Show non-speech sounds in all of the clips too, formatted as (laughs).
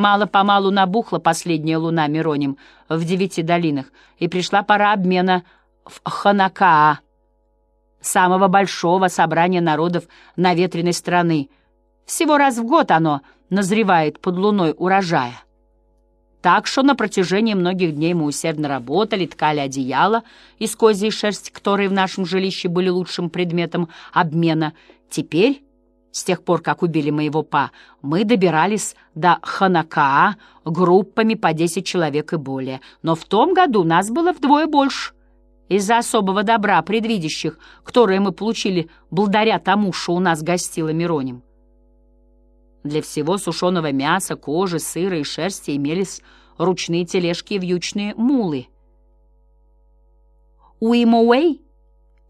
Мало-помалу набухла последняя луна Мироним в девяти долинах, и пришла пора обмена в Ханакаа, самого большого собрания народов наветренной страны. Всего раз в год оно назревает под луной урожая. Так что на протяжении многих дней мы усердно работали, ткали одеяла из козьей шерсти, которые в нашем жилище были лучшим предметом обмена. Теперь, с тех пор, как убили моего па, мы добирались до Ханакаа группами по 10 человек и более. Но в том году нас было вдвое больше. Из-за особого добра, предвидящих, которое мы получили благодаря тому, что у нас гостила Мироним. Для всего сушеного мяса, кожи, сыра и шерсти имелись ручные тележки и вьючные мулы. Уимоуэй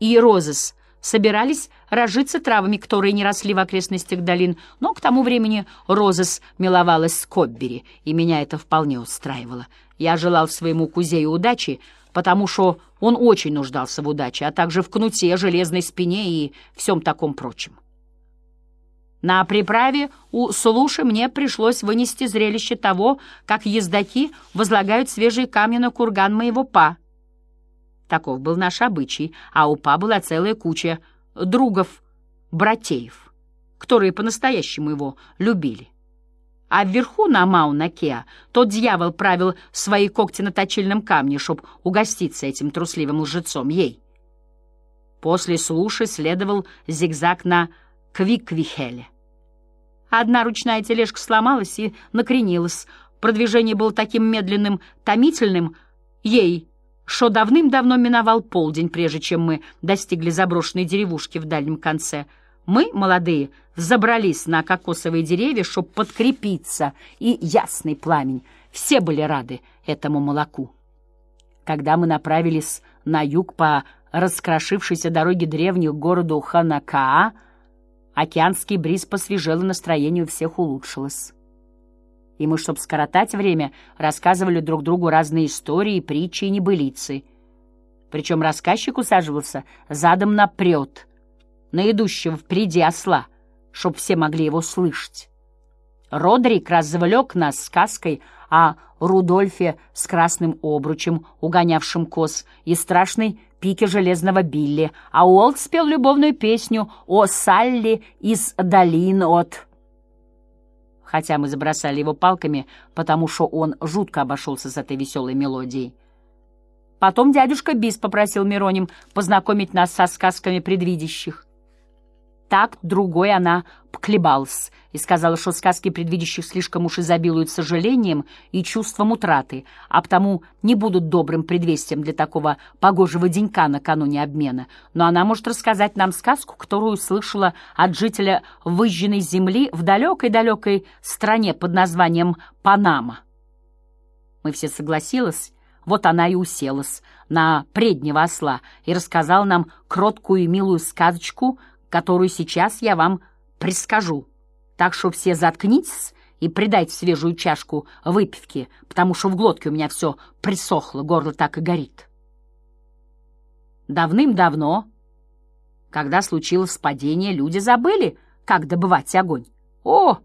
и Розес собирались разжиться травами, которые не росли в окрестностях долин, но к тому времени Розес миловалась с Коббери, и меня это вполне устраивало. Я желал своему кузею удачи, потому что он очень нуждался в удаче, а также в кнуте, железной спине и всем таком прочем. На приправе у Слуши мне пришлось вынести зрелище того, как ездаки возлагают свежие камни на курган моего па. Таков был наш обычай, а у па была целая куча другов, братеев, которые по-настоящему его любили. А вверху на Мауна-Кеа тот дьявол правил свои когти на точильном камне, чтоб угоститься этим трусливым лжецом ей. После слуши следовал зигзаг на Квиквихеле. Одна ручная тележка сломалась и накренилась. Продвижение было таким медленным, томительным ей, что давным-давно миновал полдень, прежде чем мы достигли заброшенной деревушки в дальнем конце. Мы, молодые, забрались на кокосовые деревья, чтобы подкрепиться, и ясный пламень. Все были рады этому молоку. Когда мы направились на юг по раскрошившейся дороге древних городу Ханакаа, Океанский бриз посвежел, и настроение у всех улучшилось. И мы, чтобы скоротать время, рассказывали друг другу разные истории, притчи и небылицы. Причем рассказчик усаживался задом наперед, на идущего впереди осла, чтоб все могли его слышать. Родрик развлек нас сказкой о Рудольфе с красным обручем, угонявшим коз, и страшной пике железного Билли, а Уолт спел любовную песню о Салли из долин от... Хотя мы забросали его палками, потому что он жутко обошелся с этой веселой мелодией. Потом дядюшка Бис попросил Мироним познакомить нас со сказками предвидящих так другой она поколебалась и сказала, что сказки предвидящих слишком уж изобилуют сожалением и чувством утраты, а потому не будут добрым предвестием для такого погожего денька накануне обмена. Но она может рассказать нам сказку, которую слышала от жителя выжженной земли в далекой-далекой стране под названием Панама. Мы все согласились, вот она и уселась на преднего осла и рассказала нам кроткую и милую сказочку — которую сейчас я вам прискажу. Так что все заткнитесь и придайте свежую чашку выпивки, потому что в глотке у меня все присохло, горло так и горит. Давным-давно, когда случилось падение, люди забыли, как добывать огонь. О,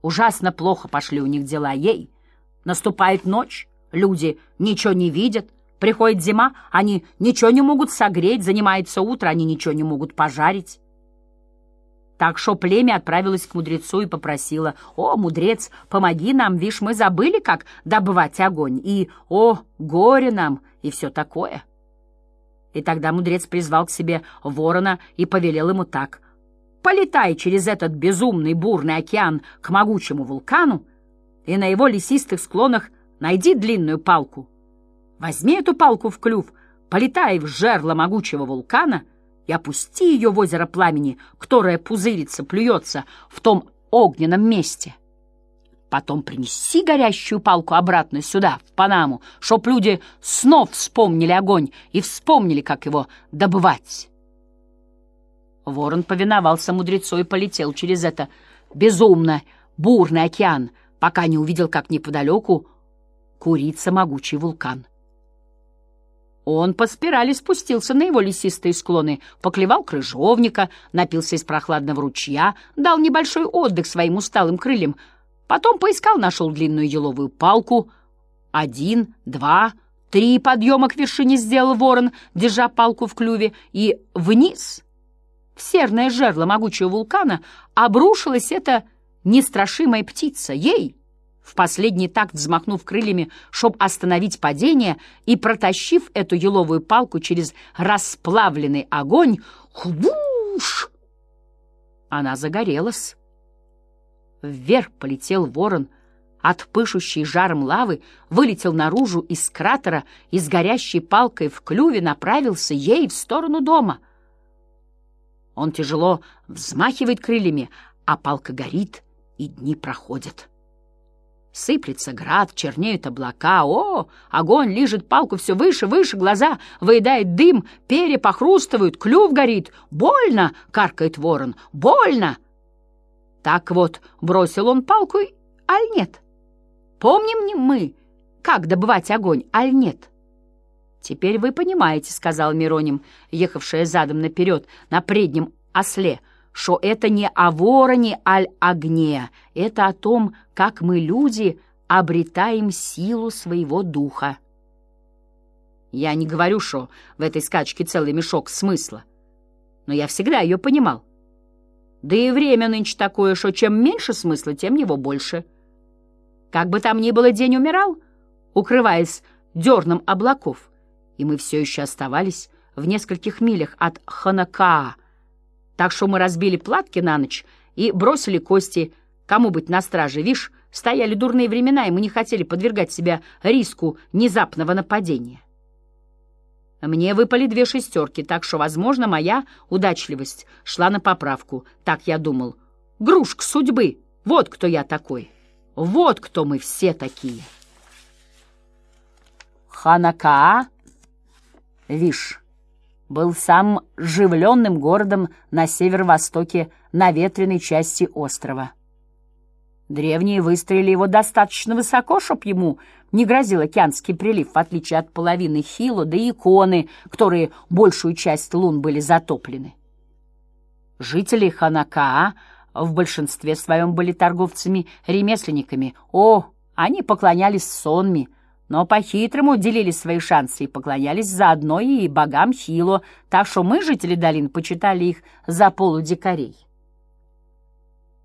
ужасно плохо пошли у них дела ей. Наступает ночь, люди ничего не видят, приходит зима, они ничего не могут согреть, занимается утро, они ничего не могут пожарить. Так что племя отправилось к мудрецу и попросило, «О, мудрец, помоги нам, вишь, мы забыли, как добывать огонь, и, о, горе нам, и все такое». И тогда мудрец призвал к себе ворона и повелел ему так, «Полетай через этот безумный бурный океан к могучему вулкану, и на его лесистых склонах найди длинную палку. Возьми эту палку в клюв, полетай в жерло могучего вулкана — и опусти ее в озеро пламени, которое пузырится, плюется в том огненном месте. Потом принеси горящую палку обратно сюда, в Панаму, чтоб люди снова вспомнили огонь и вспомнили, как его добывать. Ворон повиновался мудрецу и полетел через это безумно бурный океан, пока не увидел, как неподалеку курится могучий вулкан. Он по спирали спустился на его лесистые склоны, поклевал крыжовника, напился из прохладного ручья, дал небольшой отдых своим усталым крыльям, Потом поискал, нашел длинную еловую палку. Один, два, три подъема к вершине сделал ворон, держа палку в клюве, и вниз, в серное жерло могучего вулкана, обрушилась эта нестрашимая птица. Ей, в последний такт взмахнув крыльями, чтоб остановить падение, и протащив эту еловую палку через расплавленный огонь, хвуш! Она загорелась. Вверх полетел ворон, от пышущей жаром лавы вылетел наружу из кратера и с горящей палкой в клюве направился ей в сторону дома. Он тяжело взмахивает крыльями, а палка горит, и дни проходят. Сыплется град, чернеют облака. О, огонь лижет палку все выше, выше, глаза выедает дым, перья похрустывают, клюв горит. Больно, каркает ворон, больно. Так вот, бросил он палку, аль нет? Помним ли мы, как добывать огонь, аль нет? Теперь вы понимаете, — сказал Мироним, ехавшая задом наперед на преднем осле, — что это не о вороне, аль огне, это о том, как мы, люди, обретаем силу своего духа. Я не говорю, что в этой скачке целый мешок смысла, но я всегда ее понимал. Да и время нынче такое, что чем меньше смысла, тем его больше. Как бы там ни было, день умирал, укрываясь дерном облаков, и мы все еще оставались в нескольких милях от Ханакаа. Так что мы разбили платки на ночь и бросили кости, кому быть на страже. Вишь, стояли дурные времена, и мы не хотели подвергать себя риску внезапного нападения. Мне выпали две шестерки, так что, возможно, моя удачливость шла на поправку. Так я думал. Грушка судьбы. Вот кто я такой. Вот кто мы все такие. Ханакаа, Виш, был самым живленным городом на северо-востоке на ветреной части острова. Древние выстроили его достаточно высоко, чтоб ему не грозил океанский прилив, в отличие от половины Хило, да иконы, которые большую часть лун были затоплены. Жители Ханакаа в большинстве своем были торговцами-ремесленниками. О, они поклонялись сонми, но по-хитрому делили свои шансы и поклонялись заодно и богам Хило, так что мы, жители долин, почитали их за полудикарей.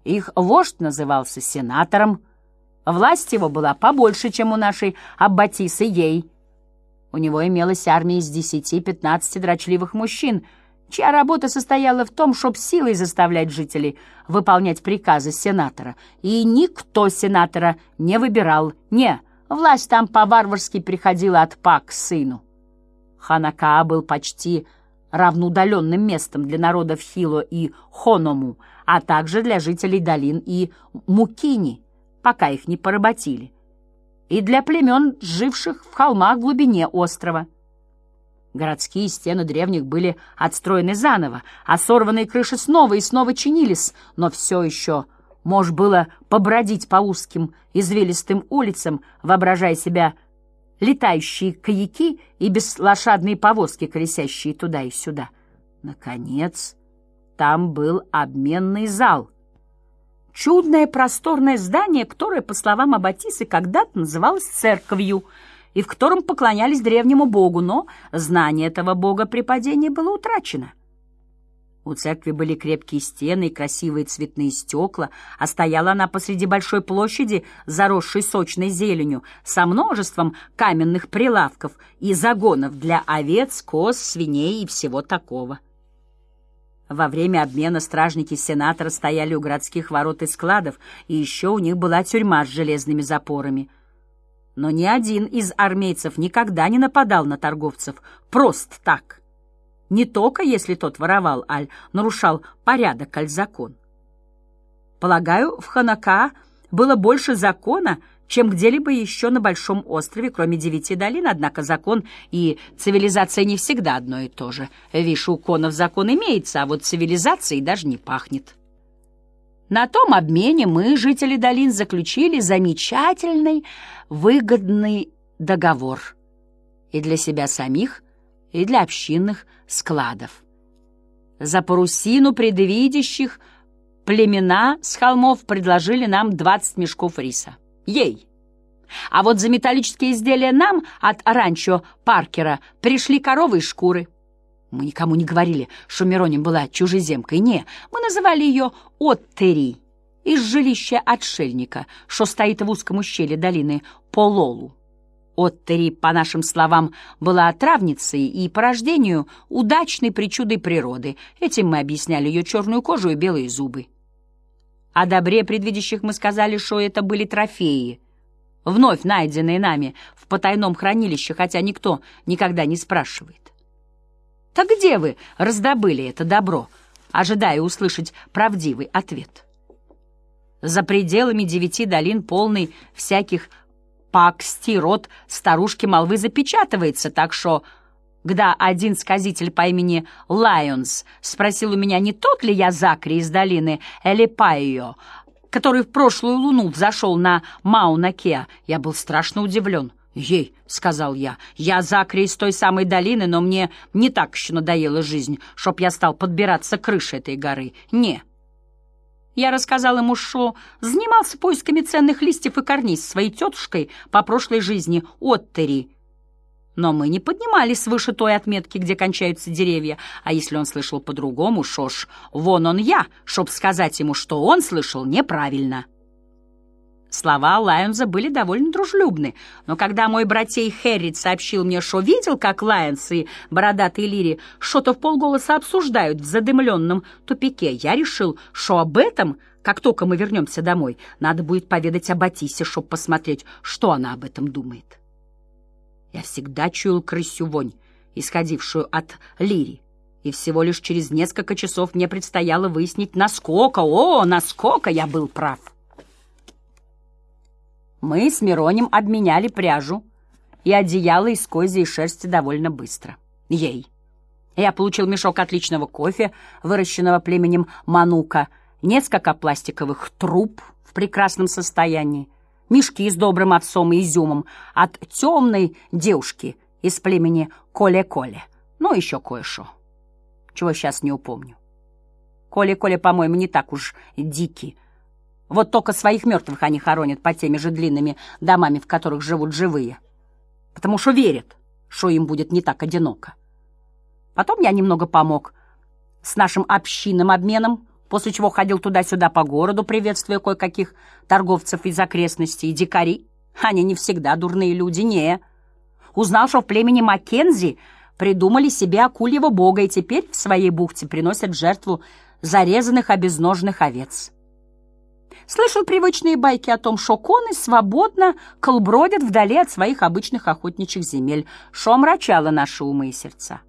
Их вождь назывался сенатором. Власть его была побольше, чем у нашей Аббатисы ей. У него имелась армия из десяти-пятнадцати дрочливых мужчин, чья работа состояла в том, чтобы силой заставлять жителей выполнять приказы сенатора. И никто сенатора не выбирал. Не, власть там по-варварски приходила от па к сыну. Ханакаа был почти равноудаленным местом для народов Хило и Хоному, а также для жителей долин и Мукини, пока их не поработили, и для племен, живших в холмах глубине острова. Городские стены древних были отстроены заново, а сорванные крыши снова и снова чинились, но все еще можно было побродить по узким извилистым улицам, воображая себя летающие каяки и беслошадные повозки, колесящие туда и сюда. Наконец, там был обменный зал. Чудное просторное здание, которое, по словам Аббатисы, когда-то называлось церковью, и в котором поклонялись древнему богу, но знание этого бога при падении было утрачено. У церкви были крепкие стены и красивые цветные стекла, а стояла она посреди большой площади, заросшей сочной зеленью, со множеством каменных прилавков и загонов для овец, коз, свиней и всего такого. Во время обмена стражники сенатора стояли у городских ворот и складов, и еще у них была тюрьма с железными запорами. Но ни один из армейцев никогда не нападал на торговцев просто так — не только если тот воровал, аль нарушал порядок, аль закон. Полагаю, в Ханака было больше закона, чем где-либо еще на Большом острове, кроме девяти долин, однако закон и цивилизация не всегда одно и то же. Вишь, у конов закон имеется, а вот цивилизацией даже не пахнет. На том обмене мы, жители долин, заключили замечательный, выгодный договор. И для себя самих, и для общинных складов. За парусину предвидящих племена с холмов предложили нам 20 мешков риса. Ей! А вот за металлические изделия нам от ранчо Паркера пришли коровы и шкуры. Мы никому не говорили, что Мироним была чужеземкой. Не, мы называли ее Оттери из жилища отшельника, что стоит в узком ущелье долины Пололу. Оттери, по нашим словам, была травницей и по рождению удачной причудой природы. Этим мы объясняли ее черную кожу и белые зубы. О добре предвидящих мы сказали, что это были трофеи, вновь найденные нами в потайном хранилище, хотя никто никогда не спрашивает. Так где вы раздобыли это добро, ожидая услышать правдивый ответ? За пределами девяти долин, полный всяких паксти, рот старушки молвы запечатывается, так что, когда один сказитель по имени Лайонс спросил у меня, не тот ли я Закри из долины Элипайо, который в прошлую луну взошел на Мауна-Кеа, я был страшно удивлен. «Ей», — сказал я, — «я Закри из той самой долины, но мне не так еще надоела жизнь, чтоб я стал подбираться к крыше этой горы. Не». Я рассказал ему, что занимался поисками ценных листьев и корней с своей тетушкой по прошлой жизни, Оттери. Но мы не поднимались выше той отметки, где кончаются деревья, а если он слышал по-другому, шо ж, вон он я, чтоб сказать ему, что он слышал неправильно». Слова Лайонза были довольно дружелюбны, но когда мой братей Хэррит сообщил мне, что видел, как Лайонс и бородатый Лири что-то в полголоса обсуждают в задымленном тупике, я решил, что об этом, как только мы вернемся домой, надо будет поведать об Атисе, чтобы посмотреть, что она об этом думает. Я всегда чуял крысю вонь, исходившую от Лири, и всего лишь через несколько часов мне предстояло выяснить, насколько, о, насколько я был прав. Мы с Миронем обменяли пряжу и одеяло из козьей шерсти довольно быстро. Ей. Я получил мешок отличного кофе, выращенного племенем Манука, несколько пластиковых труб в прекрасном состоянии, мешки с добрым отцом и изюмом от темной девушки из племени Коле-Коле, ну, еще кое-что, чего сейчас не упомню. Коле-Коле, по-моему, не так уж дикий, вот только своих мертвых они хоронят под теми же длинными домами, в которых живут живые. Потому что верят, что им будет не так одиноко. Потом я немного помог с нашим общинным обменом, после чего ходил туда-сюда по городу, приветствуя кое-каких торговцев из окрестностей. Дикари, они не всегда дурные люди, не. Узнал, что в племени Маккензи придумали себе акульего бога и теперь в своей бухте приносят жертву зарезанных обезножных овец слышал привычные байки о том, что коны свободно колбродят вдали от своих обычных охотничьих земель, что омрачало наши умы и сердца.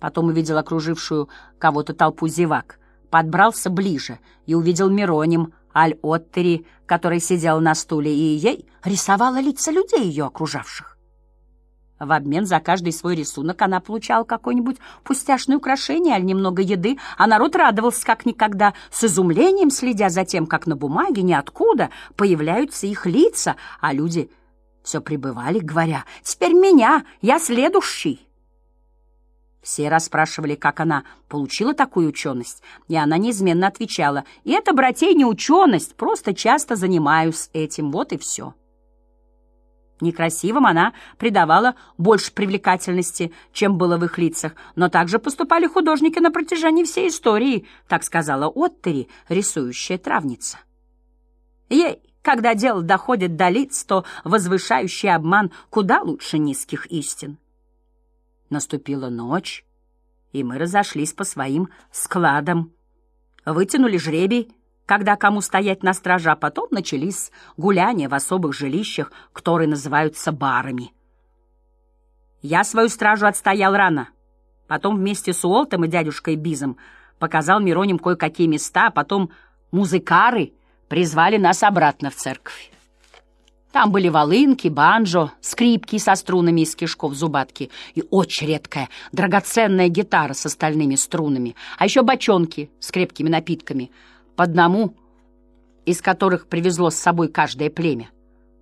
Потом увидел окружившую кого-то толпу зевак, подбрался ближе и увидел Мироним, Аль-Оттери, который сидел на стуле, и ей рисовала лица людей, ее окружавших. В обмен за каждый свой рисунок она получала какое-нибудь пустяшное украшение или немного еды, а народ радовался как никогда, с изумлением следя за тем, как на бумаге ниоткуда появляются их лица, а люди все пребывали, говоря «Теперь меня, я следующий». Все расспрашивали, как она получила такую ученость, и она неизменно отвечала «И это, братей, не ученость, просто часто занимаюсь этим, вот и все». Некрасивым она придавала больше привлекательности, чем было в их лицах, но также поступали художники на протяжении всей истории, так сказала Оттери, рисующая травница. Ей, когда дело доходит до лиц, то возвышающий обман куда лучше низких истин. Наступила ночь, и мы разошлись по своим складам, вытянули жребий, когда кому стоять на страже, а потом начались гуляния в особых жилищах, которые называются барами. Я свою стражу отстоял рано. Потом вместе с Уолтом и дядюшкой Бизом показал Мироним кое-какие места, а потом музыкары призвали нас обратно в церковь. Там были волынки, банджо, скрипки со струнами из кишков зубатки и очень редкая, драгоценная гитара с остальными струнами, а еще бочонки с крепкими напитками — по одному из которых привезло с собой каждое племя,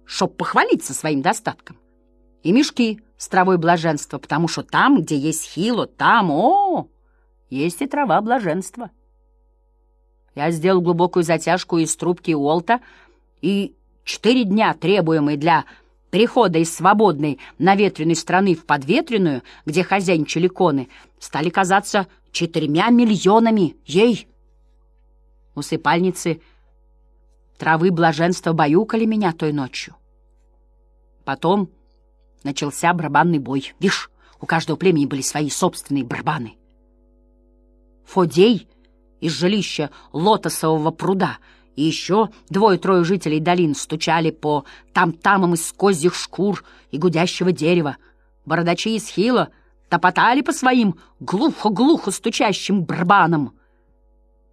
чтоб похвалиться своим достатком. И мешки с травой блаженства, потому что там, где есть хило, там, о, есть и трава блаженства. Я сделал глубокую затяжку из трубки Уолта, и четыре дня, требуемые для перехода из свободной наветренной страны в подветренную, где хозяйничали коны, стали казаться четырьмя миллионами. Ей! Усыпальницы травы блаженства баюкали меня той ночью. Потом начался барабанный бой. Вишь, у каждого племени были свои собственные барабаны. Фодей из жилища лотосового пруда и еще двое-трое жителей долин стучали по там-тамам из козьих шкур и гудящего дерева. Бородачи из хила топотали по своим глухо-глухо стучащим барабанам.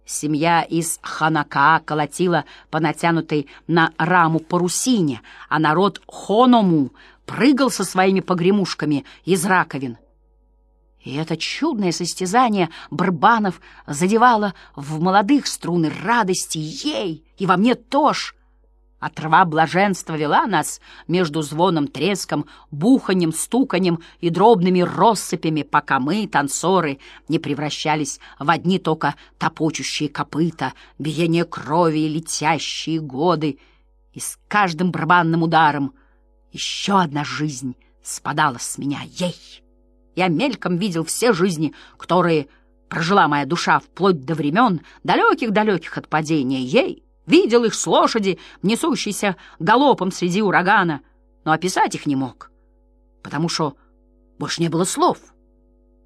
Семья из Ханака колотила по натянутой на раму парусине, а народ Хоному прыгал со своими погремушками из раковин. И это чудное состязание барбанов задевало в молодых струны радости ей, и во мне тоже. А трава блаженства вела нас между звоном, треском, буханьем, стуканьем и дробными россыпями, пока мы, танцоры, не превращались в одни только топочущие копыта, биение крови и летящие годы. И с каждым барабанным ударом еще одна жизнь спадала с меня ей. Я мельком видел все жизни, которые прожила моя душа вплоть до времен, далеких-далеких от падения ей, видел их с лошади, несущейся галопом среди урагана, но описать их не мог, потому что больше не было слов.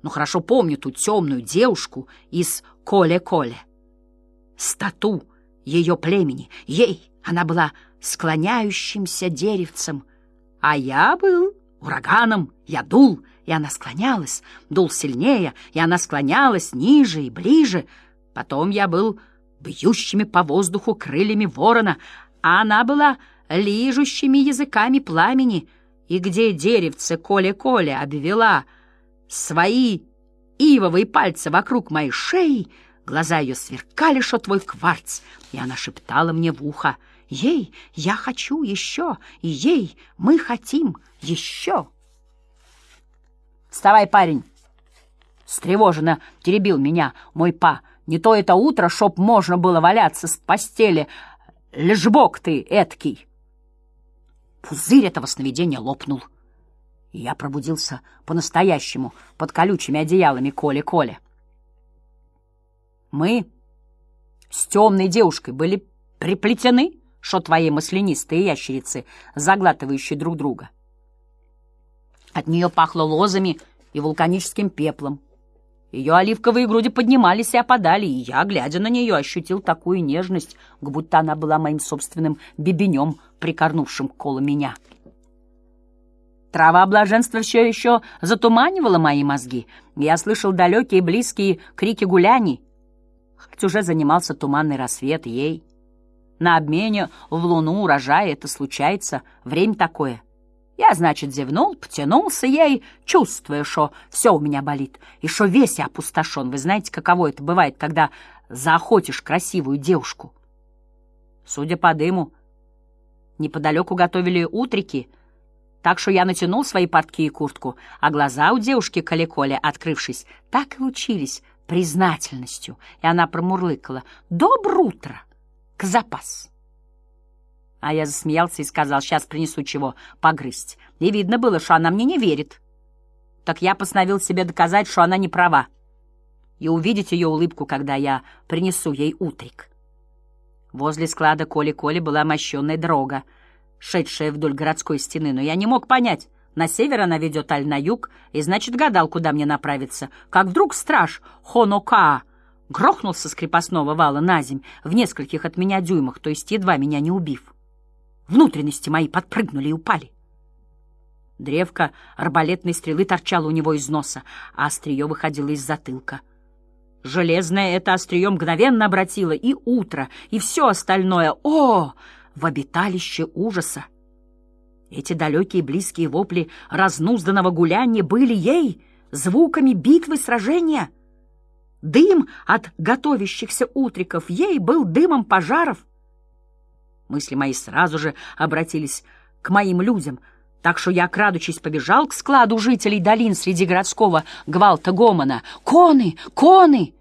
Но хорошо помню ту темную девушку из Коле-Коле. Стату ее племени. Ей она была склоняющимся деревцем, а я был ураганом, я дул, и она склонялась, дул сильнее, и она склонялась ниже и ближе. Потом я был бьющими по воздуху крыльями ворона, а она была лижущими языками пламени, и где деревце Коля-Коля обвела свои ивовые пальцы вокруг моей шеи, глаза ее сверкали, что твой кварц, и она шептала мне в ухо, «Ей, я хочу еще, и ей, мы хотим еще». «Вставай, парень!» Встревоженно теребил меня мой па. «Не то это утро, чтоб можно было валяться с постели. Лежбок ты эткий!» Пузырь этого сновидения лопнул. И я пробудился по-настоящему под колючими одеялами Коли-Коли. Мы с темной девушкой были приплетены, что твои маслянистые ящерицы, заглатывающие друг друга. От нее пахло лозами и вулканическим пеплом. Ее оливковые груди поднимались и опадали, и я, глядя на нее, ощутил такую нежность, как будто она была моим собственным бебенем, прикорнувшим коло меня. Трава блаженства все еще затуманивала мои мозги. Я слышал далекие и близкие крики гуляний, хоть уже занимался туманный рассвет ей. На обмене в луну урожая это случается, время такое — я, значит, зевнул, потянулся ей, чувствуя, что все у меня болит, и что весь я опустошен. Вы знаете, каково это бывает, когда заохотишь красивую девушку? Судя по дыму, неподалеку готовили утрики, так что я натянул свои портки и куртку, а глаза у девушки Каликоли, открывшись, так и учились признательностью, и она промурлыкала «Доброе утро! К запас!» А я засмеялся и сказал, сейчас принесу чего погрызть. И видно было, что она мне не верит. Так я постановил себе доказать, что она не права. И увидеть ее улыбку, когда я принесу ей утрик. Возле склада Коли-Коли была мощенная дорога, шедшая вдоль городской стены, но я не мог понять, на север она ведет аль на юг, и значит гадал, куда мне направиться. Как вдруг страж Хонокаа грохнулся с крепостного вала на земь в нескольких от меня дюймах, то есть едва меня не убив. Внутренности мои подпрыгнули и упали. Древко арбалетной стрелы торчало у него из носа, а острие выходило из затылка. Железное это острие мгновенно обратило и утро, и все остальное, о, в обиталище ужаса. Эти далекие близкие вопли разнузданного гуляния были ей звуками битвы сражения. Дым от готовящихся утриков ей был дымом пожаров — Мысли мои сразу же обратились к моим людям, так что я, крадучись, побежал к складу жителей долин среди городского гвалта гомона. «Коны! Коны!»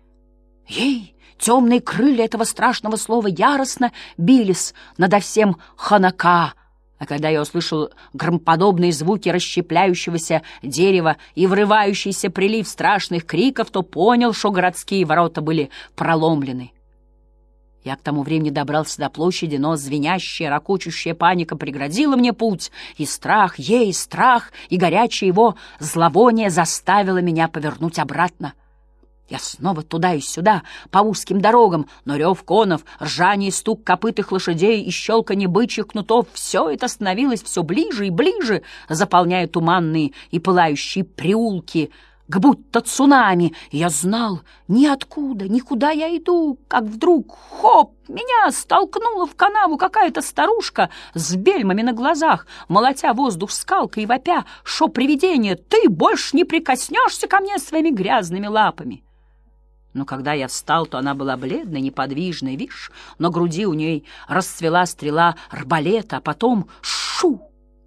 «Ей! Темные крылья этого страшного слова яростно бились надо всем ханака, а когда я услышал громподобные звуки расщепляющегося дерева и врывающийся прилив страшных криков, то понял, что городские ворота были проломлены. Я к тому времени добрался до площади, но звенящая, ракочущая паника преградила мне путь, и страх, ей страх, и горячее его зловоние заставило меня повернуть обратно. Я снова туда и сюда, по узким дорогам, но рев конов, ржание и стук копытых лошадей и щелканье бычьих кнутов — все это становилось все ближе и ближе, заполняя туманные и пылающие приулки, к будто цунами. я знал, ниоткуда, никуда я иду, как вдруг, хоп, меня столкнула в канаву какая-то старушка с бельмами на глазах, молотя воздух скалкой и вопя, шо привидение, ты больше не прикоснешься ко мне своими грязными лапами. Но когда я встал, то она была бледной, неподвижной, видишь, на груди у ней расцвела стрела арбалета, а потом шу!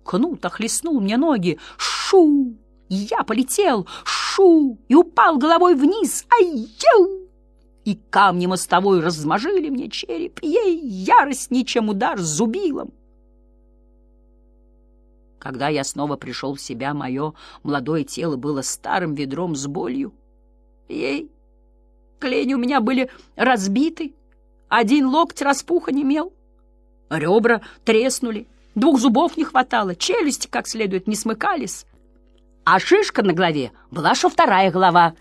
Кнут охлестнул мне ноги, шу! Я полетел, шу! И упал головой вниз, ай-яу! И камни мостовой размажили мне череп, ей ярость ничем удар зубилом. Когда я снова пришел в себя, мое молодое тело было старым ведром с болью. Ей колени у меня были разбиты, один локоть распуха не имел, ребра треснули, двух зубов не хватало, челюсти как следует не смыкались, а шишка на голове была шо вторая голова.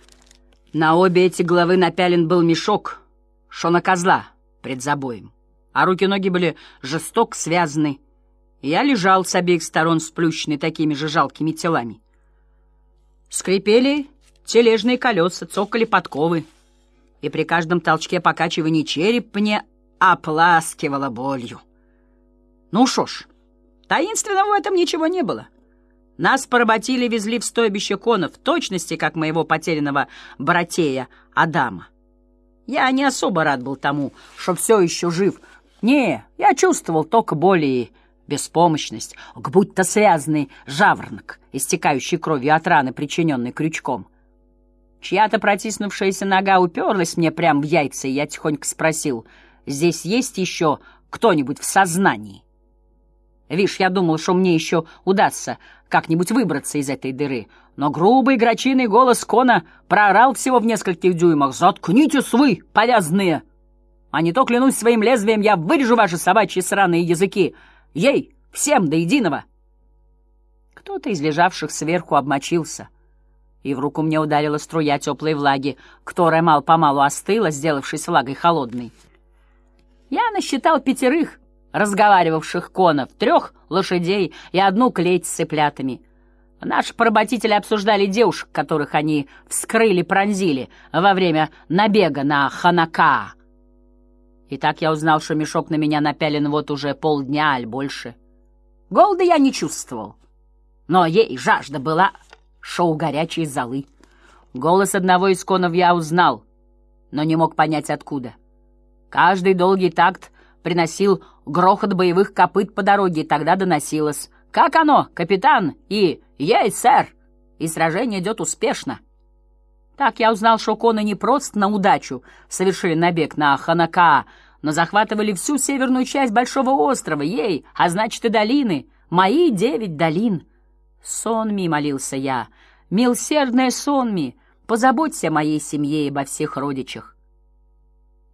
На обе эти головы напялен был мешок, шо на козла пред забоем, а руки-ноги были жестоко связаны, я лежал с обеих сторон сплющенный такими же жалкими телами. Скрипели тележные колеса, цокали подковы и при каждом толчке покачивания череп мне опласкивала болью. Ну шо ж, таинственного в этом ничего не было. Нас поработили везли в стойбище конов, в точности, как моего потерянного братея Адама. Я не особо рад был тому, что все еще жив. Не, я чувствовал только боль и беспомощность, к будто связанный жаворонок, истекающий кровью от раны, причиненной крючком. Чья-то протиснувшаяся нога уперлась мне прямо в яйца, и я тихонько спросил, «Здесь есть еще кто-нибудь в сознании?» Вишь, я думал, что мне еще удастся как-нибудь выбраться из этой дыры, но грубый грачиный голос Кона проорал всего в нескольких дюймах. «Заткнитесь вы, повязанные! А не то, клянусь своим лезвием, я вырежу ваши собачьи сраные языки! Ей, всем до единого!» Кто-то из лежавших сверху обмочился и в руку мне ударила струя теплой влаги, которая мал-помалу остыла, сделавшись влагой холодной. Я насчитал пятерых разговаривавших конов, трех лошадей и одну клеть с цыплятами. Наши поработители обсуждали девушек, которых они вскрыли-пронзили во время набега на Ханака. И так я узнал, что мешок на меня напялен вот уже полдня, аль больше. Голода я не чувствовал, но ей жажда была шоу горячей золы. Голос одного из конов я узнал, но не мог понять откуда. Каждый долгий такт приносил грохот боевых копыт по дороге, и тогда доносилось «Как оно, капитан?» и «Ей, сэр!» И сражение идет успешно. Так я узнал, что коны не просто на удачу совершили набег на Ханакаа, но захватывали всю северную часть Большого острова, ей, а значит и долины, мои девять долин — «Сонми», — молился я, — «милсердная Сонми, позаботься о моей семье и обо всех родичах».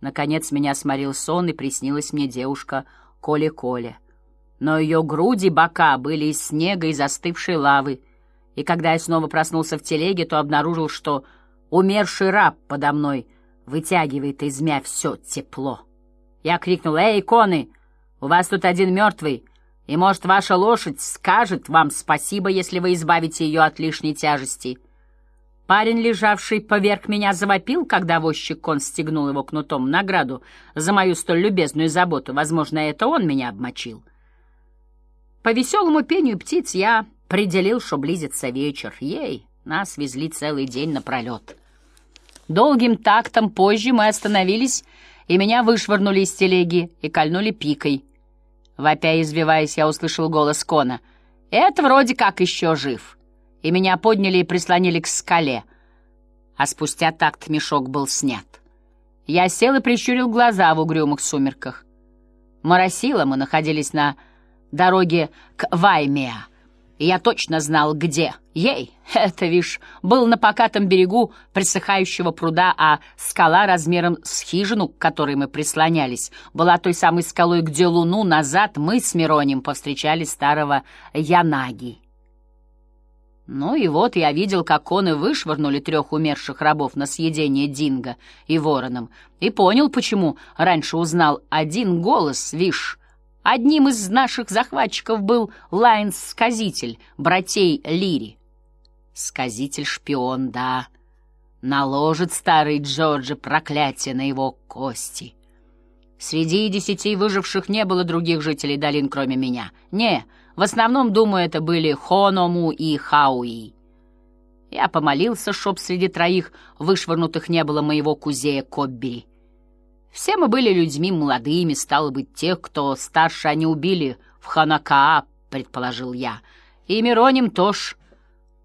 Наконец меня сморил сон, и приснилась мне девушка Коле-Коле. Но ее груди, бока были из снега и застывшей лавы, и когда я снова проснулся в телеге, то обнаружил, что умерший раб подо мной вытягивает из мя все тепло. Я крикнул «Эй, коны, у вас тут один мертвый!» И, может, ваша лошадь скажет вам спасибо, если вы избавите ее от лишней тяжести. Парень, лежавший поверх меня, завопил, когда возчик кон стегнул его кнутом в награду за мою столь любезную заботу. Возможно, это он меня обмочил. По веселому пению птиц я определил, что близится вечер. Ей, нас везли целый день напролет. Долгим тактом позже мы остановились, и меня вышвырнули из телеги и кольнули пикой — Вопя извиваясь, я услышал голос Кона. «Это вроде как еще жив». И меня подняли и прислонили к скале. А спустя такт мешок был снят. Я сел и прищурил глаза в угрюмых сумерках. Моросило, мы находились на дороге к Ваймеа. И я точно знал, где. Ей, (laughs) это, вишь, был на покатом берегу присыхающего пруда, а скала размером с хижину, к которой мы прислонялись, была той самой скалой, где луну назад мы с Миронем повстречали старого Янаги. Ну и вот я видел, как он и вышвырнули трех умерших рабов на съедение Динго и Вороном, и понял, почему раньше узнал один голос, вишь, Одним из наших захватчиков был Лайнс-сказитель, братей Лири. Сказитель-шпион, да, наложит старый Джорджи проклятие на его кости. Среди десяти выживших не было других жителей долин, кроме меня. Не, — в основном, думаю, это были Хоному и Хауи. Я помолился, чтоб среди троих вышвырнутых не было моего кузея Коббери. Все мы были людьми молодыми, стало быть, тех, кто старше они убили в Ханакаа, предположил я. И Мироним тоже,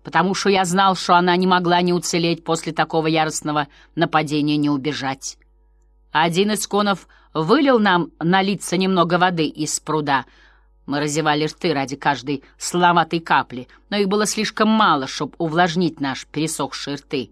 потому что я знал, что она не могла не уцелеть после такого яростного нападения, не убежать. Один из конов вылил нам на лица немного воды из пруда — мы разевали рты ради каждой сломатой капли, но их было слишком мало, чтобы увлажнить наш пересохшие рты.